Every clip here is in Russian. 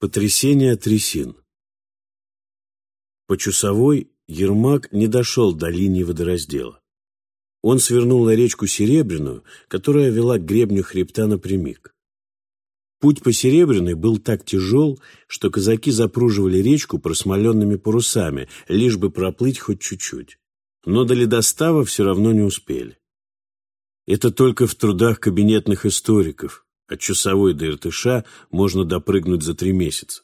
Потрясение трясин По часовой Ермак не дошел до линии водораздела. Он свернул на речку Серебряную, которая вела к гребню хребта напрямик. Путь по Серебряной был так тяжел, что казаки запруживали речку просмоленными парусами, лишь бы проплыть хоть чуть-чуть. Но до ледостава все равно не успели. Это только в трудах кабинетных историков, от часовой до Иртыша можно допрыгнуть за три месяца.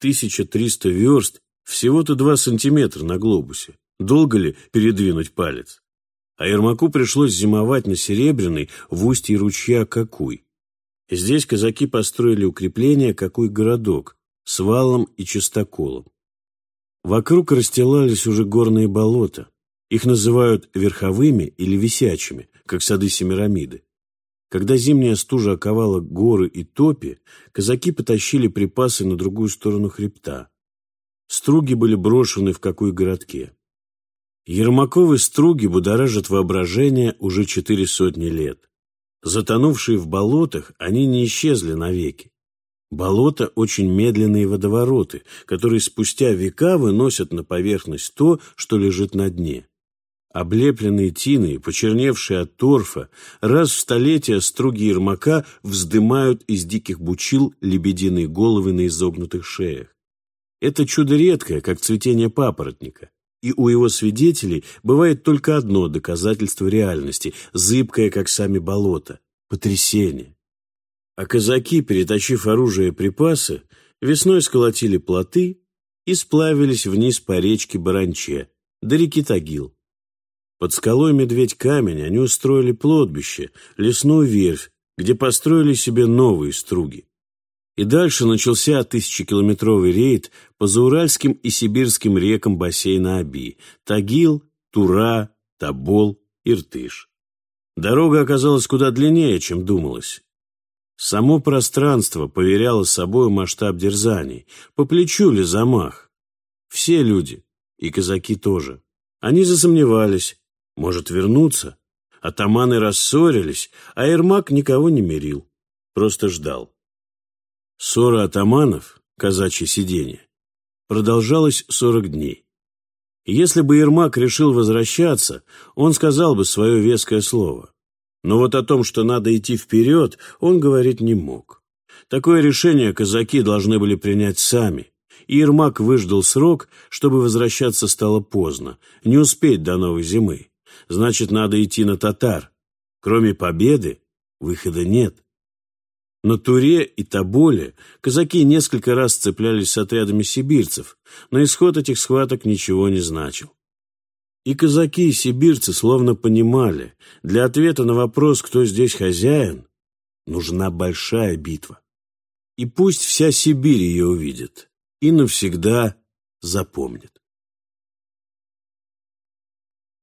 1300 верст – всего-то два сантиметра на глобусе. Долго ли передвинуть палец? А Ермаку пришлось зимовать на Серебряной в устье ручья Какуй. Здесь казаки построили укрепление Какуй-городок с валом и чистоколом. Вокруг расстилались уже горные болота. Их называют верховыми или висячими, как сады Семирамиды. Когда зимняя стужа оковала горы и топи, казаки потащили припасы на другую сторону хребта. Струги были брошены в какой городке. Ермаковы струги будоражат воображение уже четыре сотни лет. Затонувшие в болотах, они не исчезли навеки. Болота – очень медленные водовороты, которые спустя века выносят на поверхность то, что лежит на дне. Облепленные тиной, почерневшие от торфа, раз в столетие струги Ермака вздымают из диких бучил лебединые головы на изогнутых шеях. Это чудо редкое, как цветение папоротника. И у его свидетелей бывает только одно доказательство реальности, зыбкое, как сами болота – потрясение. А казаки, перетащив оружие и припасы, весной сколотили плоты и сплавились вниз по речке Баранче, до реки Тагил. Под скалой Медведь-Камень они устроили плотбище, лесную верфь, где построили себе новые струги. И дальше начался тысячекилометровый рейд по зауральским и сибирским рекам бассейна Аби – Тагил, Тура, Тобол, Иртыш. Дорога оказалась куда длиннее, чем думалось. Само пространство поверяло собой масштаб дерзаний, по плечу ли замах. Все люди, и казаки тоже. Они засомневались, может вернуться? Атаманы рассорились, а Ермак никого не мирил, просто ждал. Ссора атаманов, казачье сиденье, продолжалась сорок дней. Если бы Ермак решил возвращаться, он сказал бы свое веское слово. Но вот о том, что надо идти вперед, он говорить не мог. Такое решение казаки должны были принять сами, и Ермак выждал срок, чтобы возвращаться стало поздно, не успеть до новой зимы значит, надо идти на татар. Кроме победы выхода нет. На Туре и Тоболе казаки несколько раз цеплялись с отрядами сибирцев, но исход этих схваток ничего не значил. И казаки, и сибирцы словно понимали, для ответа на вопрос, кто здесь хозяин, нужна большая битва. И пусть вся Сибирь ее увидит и навсегда запомнит.